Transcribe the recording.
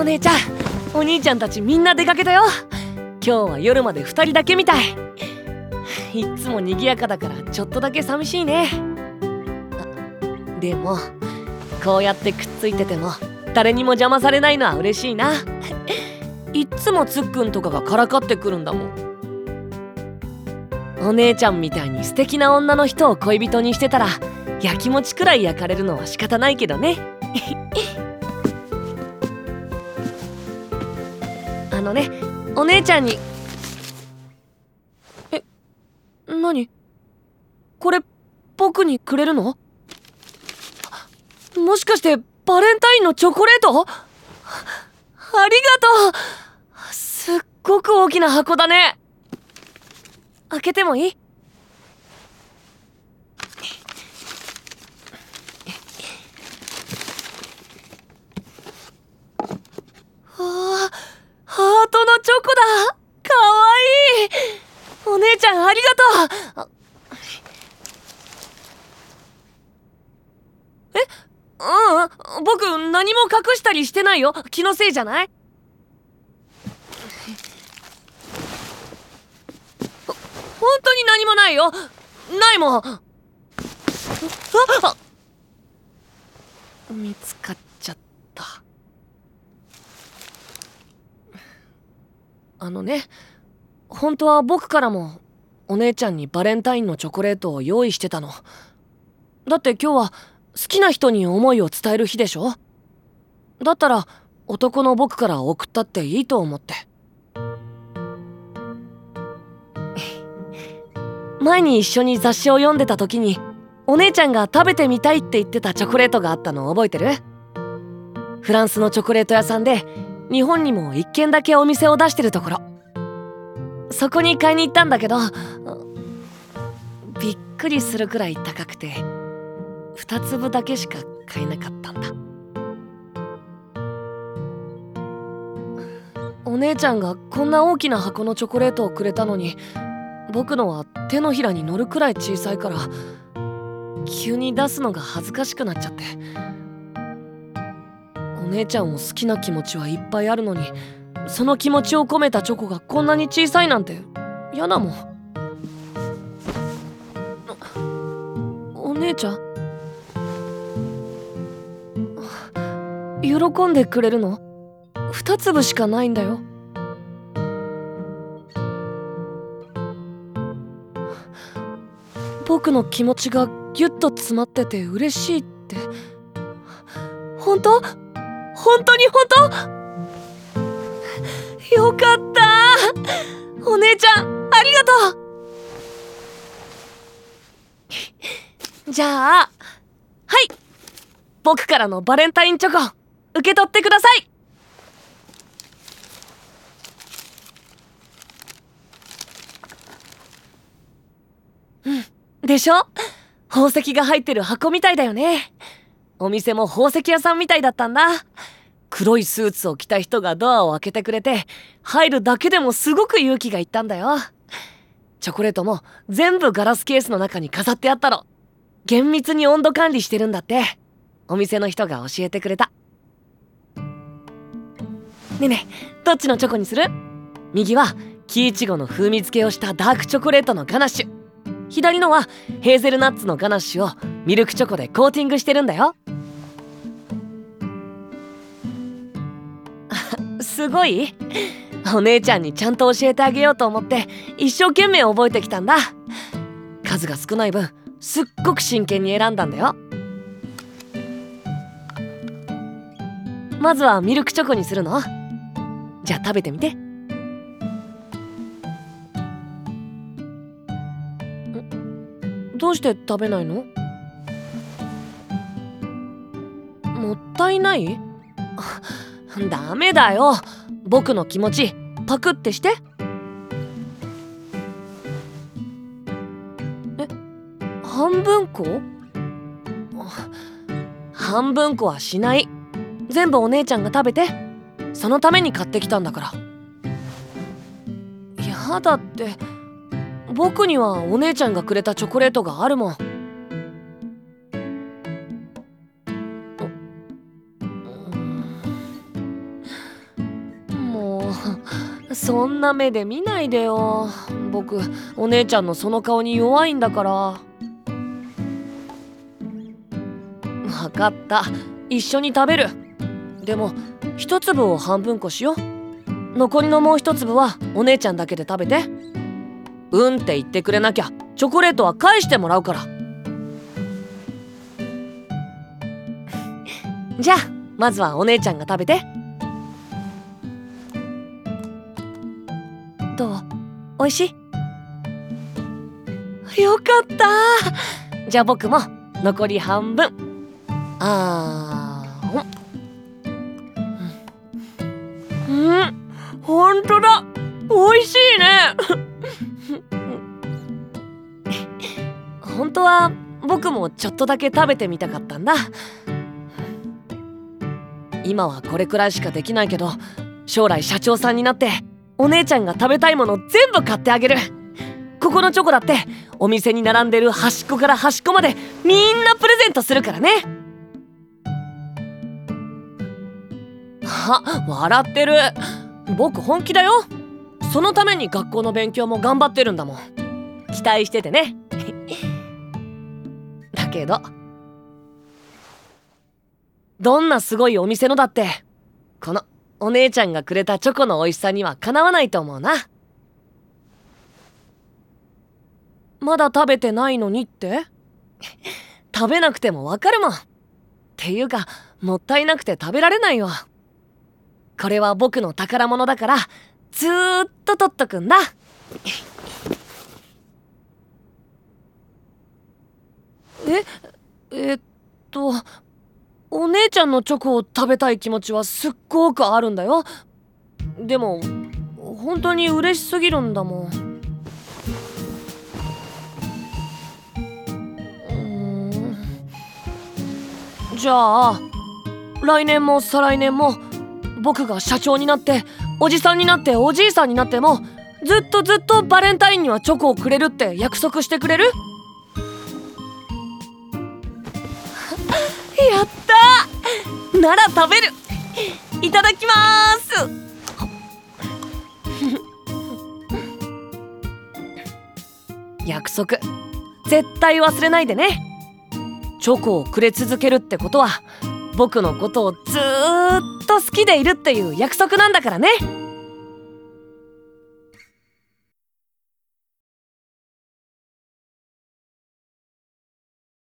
お姉ちゃん。お兄ちゃんたちみんな出かけたよ。今日は夜まで2人だけみたい。いっつも賑やかだからちょっとだけ寂しいね。でもこうやってくっついてても誰にも邪魔されないのは嬉しいな。いっつもつっくんとかがからかってくるんだもん。お姉ちゃんみたいに素敵な女の人を恋人にしてたらやきもちくらい焼かれるのは仕方ないけどね。あのねお姉ちゃんに。え何？これ僕にくれるの？もしかしてバレンタインのチョコレート？ありがとう。すっごく大きな箱だね。開けてもいいあハートのチョコだかわいいお姉ちゃんありがとうえうん僕何も隠したりしてないよ。気のせいじゃない？本当に何もないよ。ないもん。見つかっちゃった。あのね本当は僕からもお姉ちゃんにバレンタインのチョコレートを用意してたの。だって今日は好きな人に思いを伝える日でしょ？だったら男の僕から送ったっていいと思って。前に一緒に雑誌を読んでた時にお姉ちゃんが食べてみたいって言ってたチョコレートがあったの覚えてる？フランスのチョコレート屋さんで日本にも一軒だけお店を出してるところ。そこに買いに行ったんだけどびっくりするくらい高くて。2粒だけしか買えなかったんだ。お姉ちゃんがこんな大きな箱のチョコレートをくれたのに僕のは手のひらに乗るくらい小さいから急に出すのが恥ずかしくなっちゃって。お姉ちゃんを好きな気持ちはいっぱいあるのにその気持ちを込めたチョコがこんなに小さいなんて嫌だもん。お姉ちゃん？喜んでくれるの？2粒しかないんだよ。僕の気持ちがギュッと詰まってて嬉しいって。本当？本当に本当？よかった。お姉ちゃんありがとう。じゃあはい。僕からのバレンタインチョコ。受け取ってください。うん。でしょ？宝石が入ってる箱みたいだよね。お店も宝石屋さんみたいだったんだ。黒いスーツを着た人がドアを開けてくれて入るだけでもすごく勇気がいったんだよ。チョコレートも全部ガラスケースの中に飾ってあったの。厳密に温度管理してるんだって。お店の人が教えてくれた。ねねどっちのチョコにする？右は木いちごの風味付けをしたダークチョコレートのガナッシュ。左のはヘーゼルナッツのガナッシュをミルクチョコでコーティングしてるんだよ。すごい？お姉ちゃんにちゃんと教えてあげようと思って一生懸命覚えてきたんだ。数が少ない分すっごく真剣に選んだんだよ。まずはミルクチョコにするの。じゃあ食べてみて。どうして食べないの？もったいない？ダメだよ。僕の気持ちパクってして。え？半分こ？半分こはしない。全部お姉ちゃんが食べて。そのために買ってきたんだから。やだって僕にはお姉ちゃんがくれたチョコレートがあるもん。もうそんな目で見ないでよ。僕お姉ちゃんのその顔に弱いんだから。分かった。一緒に食べる。でも一粒を半分こしよう。残りのもう一粒はお姉ちゃんだけで食べて。うんって言ってくれなきゃチョコレートは返してもらうから。じゃあまずはお姉ちゃんが食べて。どう？おいしい？よかった。じゃあ僕も残り半分。あー。うん。ほんとだ。おいしいね。本当は僕もちょっとだけ食べてみたかったんだ。今はこれくらいしかできないけど将来社長さんになってお姉ちゃんが食べたいもの全部買ってあげる。ここのチョコだってお店に並んでる端っこから端っこまでみんなプレゼントするからね。あ笑ってる。僕本気だよ。そのために学校の勉強も頑張ってるんだもん。期待しててね。だけどどんなすごいお店のだってこのお姉ちゃんがくれたチョコの美味しさにはかなわないと思うな。まだ食べてないのにって？食べなくてもわかるもん。っていうかもったいなくて食べられないよこれは僕の宝物だからずーっと取っとくんだ。ええっとお姉ちゃんのチョコを食べたい気持ちはすっごくあるんだよ。でも本当に嬉しすぎるんだもん。うーん。じゃあ来年も再来年も僕が社長になっておじさんになっておじいさんになってもずっとずっとバレンタインにはチョコをくれるって約束してくれる？やったなら食べる。いただきます。約束。絶対忘れないでね。チョコをくれ続けるってことは僕のことをずっと好きでいるっていう約束なんだからね。